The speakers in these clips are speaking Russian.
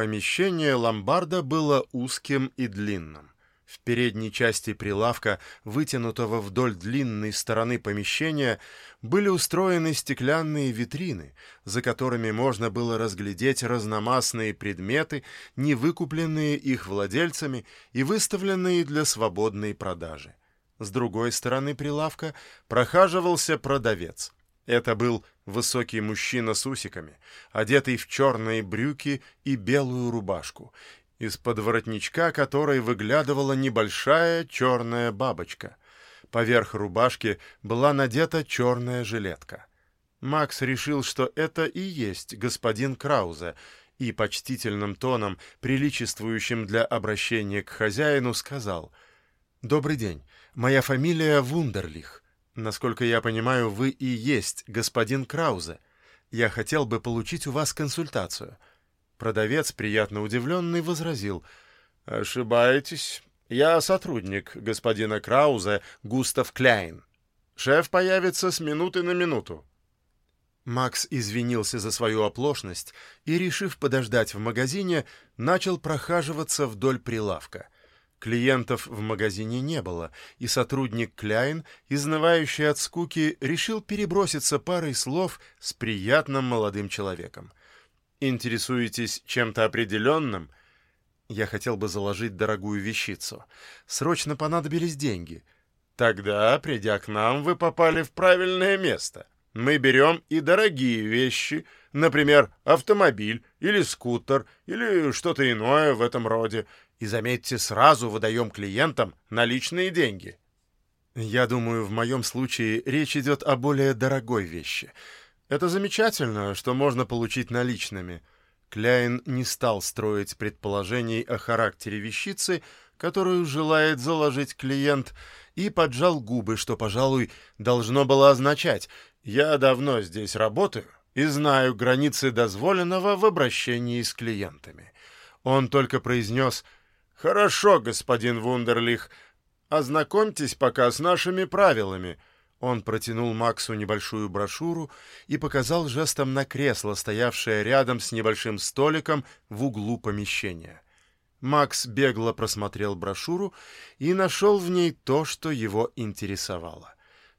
Помещение ломбарда было узким и длинным. В передней части прилавка, вытянутого вдоль длинной стороны помещения, были устроены стеклянные витрины, за которыми можно было разглядеть разномастные предметы, не выкупленные их владельцами и выставленные для свободной продажи. С другой стороны прилавка прохаживался продавец. Это был высокий мужчина с усиками, одетый в черные брюки и белую рубашку, из-под воротничка которой выглядывала небольшая черная бабочка. Поверх рубашки была надета черная жилетка. Макс решил, что это и есть господин Краузе, и почтительным тоном, приличествующим для обращения к хозяину, сказал «Добрый день, моя фамилия Вундерлих. Насколько я понимаю, вы и есть господин Краузе. Я хотел бы получить у вас консультацию». Продавец, приятно удивленный, возразил. «Ошибаетесь. Я сотрудник господина Крауза, Густав Кляйн. Шеф появится с минуты на минуту». Макс извинился за свою оплошность и, решив подождать в магазине, начал прохаживаться вдоль прилавка. Клиентов в магазине не было, и сотрудник Кляйн, изнывающий от скуки, решил переброситься парой слов с приятным молодым человеком. Интересуетесь чем-то определенным? Я хотел бы заложить дорогую вещицу. Срочно понадобились деньги. Тогда, придя к нам, вы попали в правильное место. Мы берем и дорогие вещи, например, автомобиль или скутер или что-то иное в этом роде. И, заметьте, сразу выдаем клиентам наличные деньги. Я думаю, в моем случае речь идет о более дорогой вещи — это замечательно, что можно получить наличными. Кляйн не стал строить предположений о характере вещицы, которую желает заложить клиент, и поджал губы, что, пожалуй, должно было означать «я давно здесь работаю и знаю границы дозволенного в обращении с клиентами». Он только произнес «Хорошо, господин Вундерлих, ознакомьтесь пока с нашими правилами». Он протянул Максу небольшую брошюру и показал жестом на кресло, стоявшее рядом с небольшим столиком в углу помещения. Макс бегло просмотрел брошюру и нашел в ней то, что его интересовало.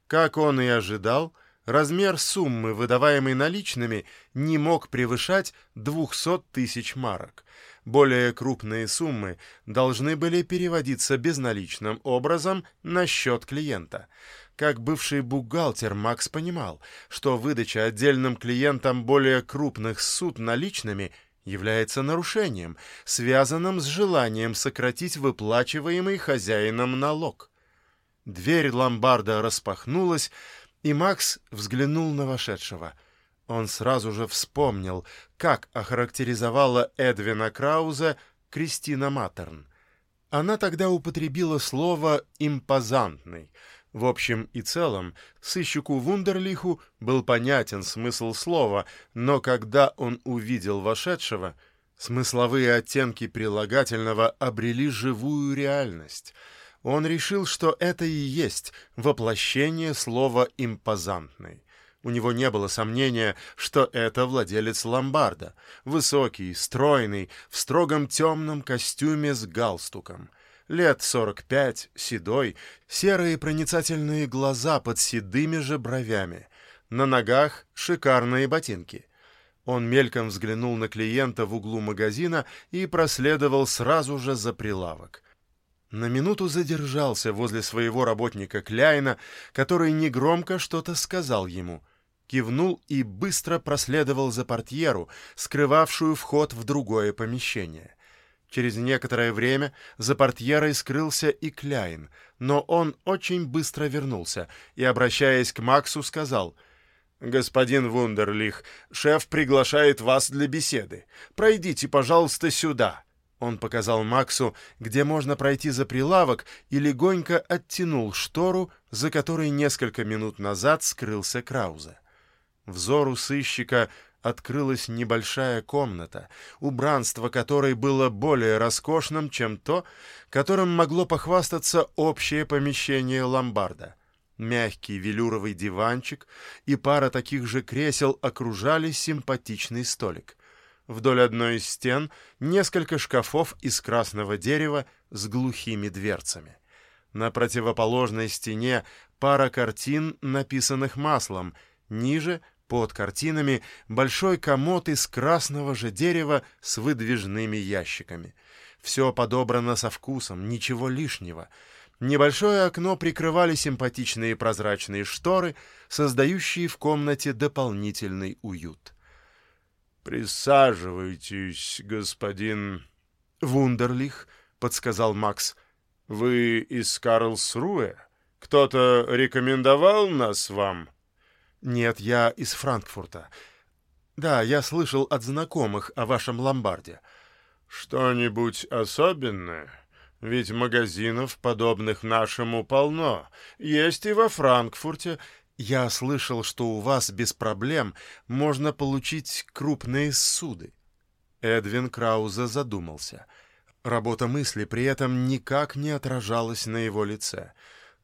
Как он и ожидал, размер суммы, выдаваемой наличными, не мог превышать 200 тысяч марок. Более крупные суммы должны были переводиться безналичным образом на счет клиента — как бывший бухгалтер Макс понимал, что выдача отдельным клиентам более крупных суд наличными является нарушением, связанным с желанием сократить выплачиваемый хозяином налог. Дверь ломбарда распахнулась, и Макс взглянул на вошедшего. Он сразу же вспомнил, как охарактеризовала Эдвина Крауза Кристина Матерн. Она тогда употребила слово «импозантный», в общем и целом, сыщику Вундерлиху был понятен смысл слова, но когда он увидел вошедшего, смысловые оттенки прилагательного обрели живую реальность. Он решил, что это и есть воплощение слова «импозантный». У него не было сомнения, что это владелец ломбарда, высокий, стройный, в строгом темном костюме с галстуком — лет сорок пять, седой, серые проницательные глаза под седыми же бровями. На ногах шикарные ботинки. Он мельком взглянул на клиента в углу магазина и проследовал сразу же за прилавок. На минуту задержался возле своего работника Кляйна, который негромко что-то сказал ему. Кивнул и быстро проследовал за портьеру, скрывавшую вход в другое помещение. Через некоторое время за портьерой скрылся и Кляйн, но он очень быстро вернулся и, обращаясь к Максу, сказал «Господин Вундерлих, шеф приглашает вас для беседы. Пройдите, пожалуйста, сюда». Он показал Максу, где можно пройти за прилавок, и легонько оттянул штору, за которой несколько минут назад скрылся Крауза. Взору сыщика открылась небольшая комната, убранство которой было более роскошным, чем то, которым могло похвастаться общее помещение ломбарда. Мягкий велюровый диванчик и пара таких же кресел окружали симпатичный столик. Вдоль одной из стен несколько шкафов из красного дерева с глухими дверцами. На противоположной стене пара картин, написанных маслом. Ниже, под картинами, большой комод из красного же дерева с выдвижными ящиками. Все подобрано со вкусом, ничего лишнего. Небольшое окно прикрывали симпатичные прозрачные шторы, создающие в комнате дополнительный уют. «Присаживайтесь, господин...» «Вундерлих», — подсказал Макс. «Вы из Карлсруэ? Кто-то рекомендовал нас вам?» «Нет, я из Франкфурта. Да, я слышал от знакомых о вашем ломбарде». «Что-нибудь особенное? Ведь магазинов, подобных нашему, полно. Есть и во Франкфурте, я слышал, что у вас без проблем можно получить крупные суды. Эдвин Крауза задумался. Работа мысли при этом никак не отражалась на его лице.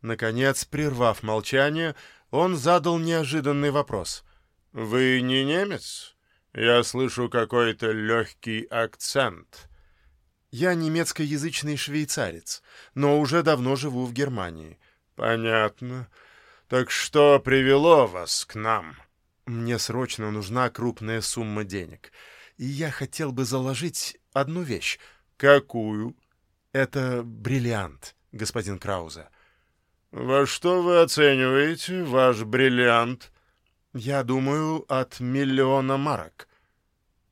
Наконец, прервав молчание, он задал неожиданный вопрос. «Вы не немец? Я слышу какой-то легкий акцент». «Я немецкоязычный швейцарец, но уже давно живу в Германии». «Понятно. «Так что привело вас к нам?» «Мне срочно нужна крупная сумма денег, и я хотел бы заложить одну вещь». «Какую?» «Это бриллиант, господин Крауза». «Во что вы оцениваете ваш бриллиант?» «Я думаю, от миллиона марок».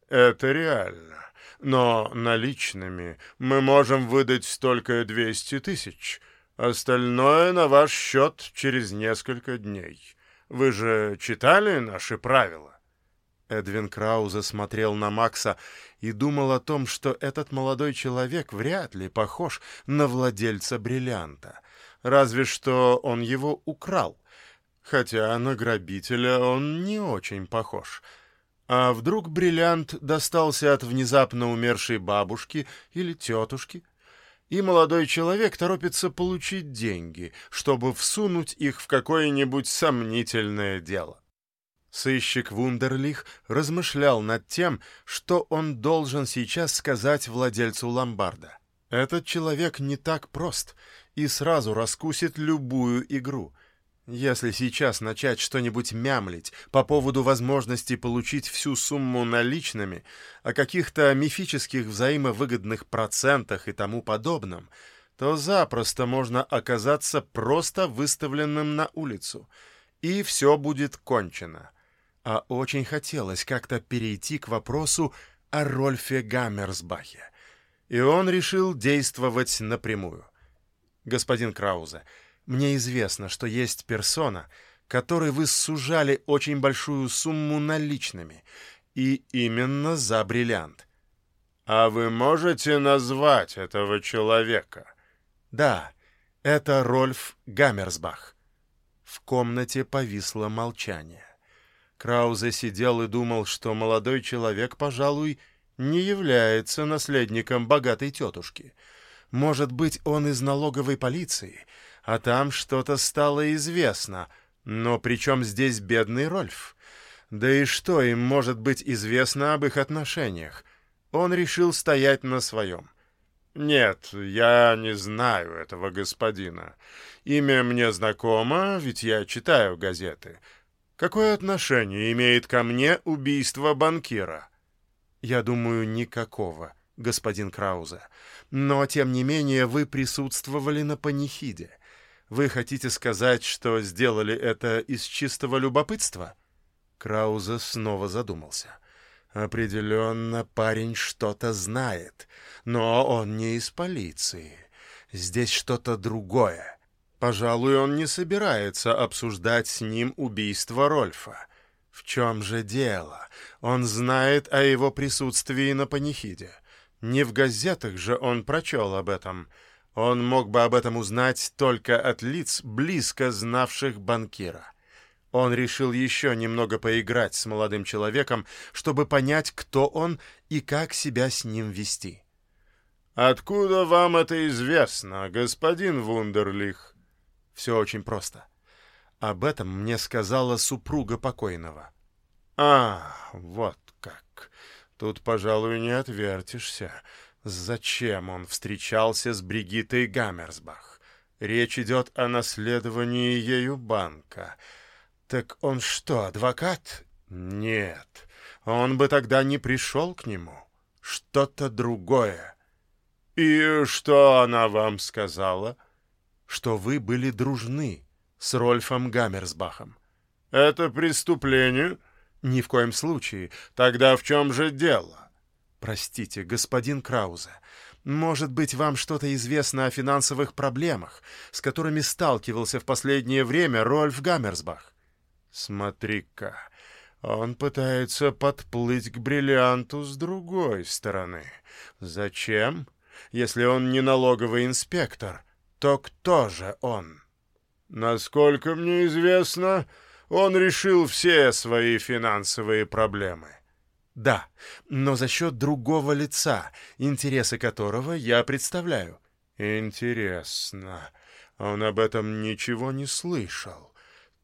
«Это реально. Но наличными мы можем выдать только двести тысяч». Остальное на ваш счет через несколько дней. Вы же читали наши правила?» Эдвин Крауза смотрел на Макса и думал о том, что этот молодой человек вряд ли похож на владельца бриллианта. Разве что он его украл. Хотя на грабителя он не очень похож. А вдруг бриллиант достался от внезапно умершей бабушки или тетушки? И молодой человек торопится получить деньги, чтобы всунуть их в какое-нибудь сомнительное дело. Сыщик Вундерлих размышлял над тем, что он должен сейчас сказать владельцу ломбарда. Этот человек не так прост и сразу раскусит любую игру — если сейчас начать что-нибудь мямлить по поводу возможности получить всю сумму наличными, о каких-то мифических взаимовыгодных процентах и тому подобном, то запросто можно оказаться просто выставленным на улицу, и все будет кончено. А очень хотелось как-то перейти к вопросу о Рольфе Гаммерсбахе, и он решил действовать напрямую. «Господин Краузе, — мне известно, что есть персона, которой вы сужали очень большую сумму наличными, и именно за бриллиант. А вы можете назвать этого человека? Да, это Рольф Гаммерсбах. В комнате повисло молчание. Краузе сидел и думал, что молодой человек, пожалуй, не является наследником богатой тетушки. Может быть, он из налоговой полиции — а там что-то стало известно. Но при чем здесь бедный Рольф? Да и что им может быть известно об их отношениях? Он решил стоять на своем. «Нет, я не знаю этого господина. Имя мне знакомо, ведь я читаю газеты. Какое отношение имеет ко мне убийство банкира?» «Я думаю, никакого, господин Краузе. Но, тем не менее, вы присутствовали на панихиде. Вы хотите сказать, что сделали это из чистого любопытства?» Крауза снова задумался. «Определенно, парень что-то знает, но он не из полиции. Здесь что-то другое. Пожалуй, он не собирается обсуждать с ним убийство Рольфа. В чем же дело? Он знает о его присутствии на панихиде. Не в газетах же он прочел об этом». Он мог бы об этом узнать только от лиц, близко знавших банкира. Он решил еще немного поиграть с молодым человеком, чтобы понять, кто он и как себя с ним вести. «Откуда вам это известно, господин Вундерлих?» «Все очень просто. Об этом мне сказала супруга покойного». «А, вот как. Тут, пожалуй, не отвертишься. Зачем он встречался с Бригитой Гаммерсбах? Речь идет о наследовании ею банка. Так он что, адвокат? Нет, он бы тогда не пришел к нему. Что-то другое. И что она вам сказала? Что вы были дружны с Рольфом Гаммерсбахом. Это преступление? Ни в коем случае. Тогда в чем же дело? Простите, господин Краузе, может быть, вам что-то известно о финансовых проблемах, с которыми сталкивался в последнее время Рольф Гаммерсбах? Смотри-ка, он пытается подплыть к бриллианту с другой стороны. Зачем? Если он не налоговый инспектор, то кто же он? Насколько мне известно, он решил все свои финансовые проблемы. Да, но за счет другого лица, интересы которого я представляю. Интересно. Он об этом ничего не слышал.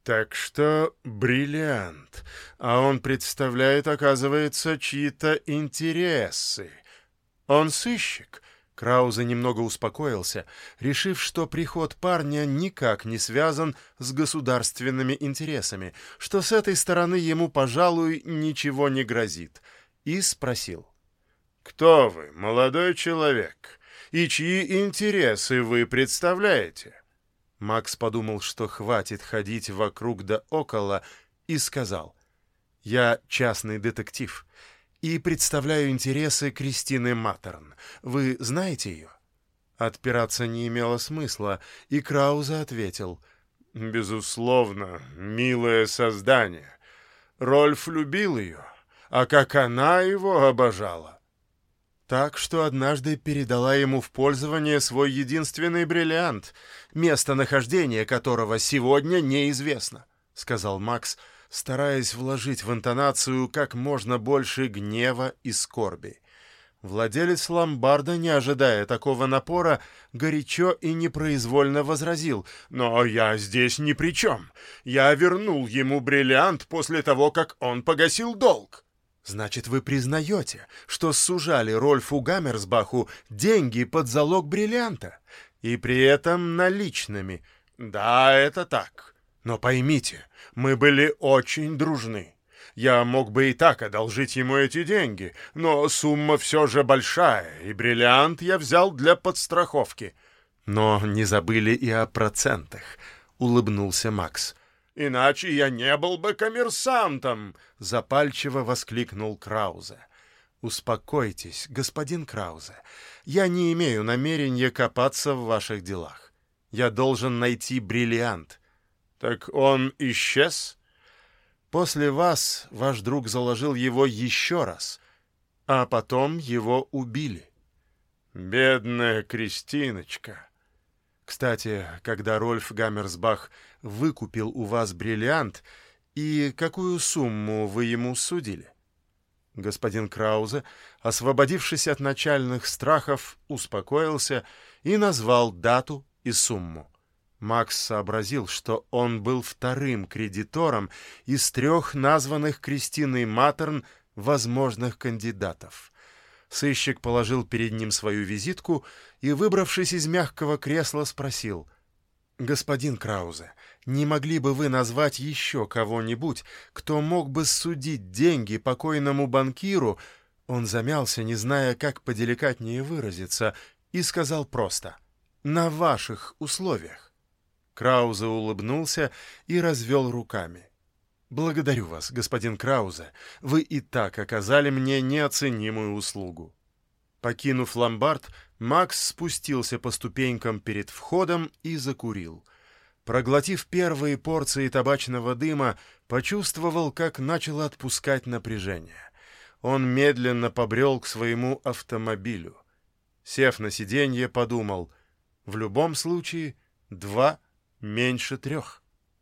Так что бриллиант. А он представляет, оказывается, чьи-то интересы. Он сыщик. Краузе немного успокоился, решив, что приход парня никак не связан с государственными интересами, что с этой стороны ему, пожалуй, ничего не грозит, и спросил. «Кто вы, молодой человек, и чьи интересы вы представляете?» Макс подумал, что хватит ходить вокруг да около, и сказал. «Я частный детектив» и представляю интересы Кристины Маттерн. Вы знаете ее?» Отпираться не имело смысла, и Крауза ответил. «Безусловно, милое создание. Рольф любил ее, а как она его обожала!» Так что однажды передала ему в пользование свой единственный бриллиант, местонахождение которого сегодня неизвестно, — сказал Макс, — стараясь вложить в интонацию как можно больше гнева и скорби. Владелец ломбарда, не ожидая такого напора, горячо и непроизвольно возразил. «Но я здесь ни при чем. Я вернул ему бриллиант после того, как он погасил долг». «Значит, вы признаете, что сужали Рольфу Гаммерсбаху деньги под залог бриллианта? И при этом наличными?» «Да, это так. Но поймите, мы были очень дружны. Я мог бы и так одолжить ему эти деньги, но сумма все же большая, и бриллиант я взял для подстраховки. Но не забыли и о процентах, — улыбнулся Макс. «Иначе я не был бы коммерсантом!» — запальчиво воскликнул Краузе. «Успокойтесь, господин Краузе. Я не имею намерения копаться в ваших делах. Я должен найти бриллиант. «Так он исчез?» «После вас ваш друг заложил его еще раз, а потом его убили». «Бедная Кристиночка!» «Кстати, когда Рольф Гаммерсбах выкупил у вас бриллиант, и какую сумму вы ему судили?» Господин Краузе, освободившись от начальных страхов, успокоился и назвал дату и сумму. Макс сообразил, что он был вторым кредитором из трех названных Кристиной Матерн возможных кандидатов. Сыщик положил перед ним свою визитку и, выбравшись из мягкого кресла, спросил. «Господин Краузе, не могли бы вы назвать еще кого-нибудь, кто мог бы судить деньги покойному банкиру?» Он замялся, не зная, как поделикатнее выразиться, и сказал просто «на ваших условиях». Краузе улыбнулся и развел руками. «Благодарю вас, господин Краузе. Вы и так оказали мне неоценимую услугу». Покинув ломбард, Макс спустился по ступенькам перед входом и закурил. Проглотив первые порции табачного дыма, почувствовал, как начало отпускать напряжение. Он медленно побрел к своему автомобилю. Сев на сиденье, подумал, в любом случае, два меньше трех.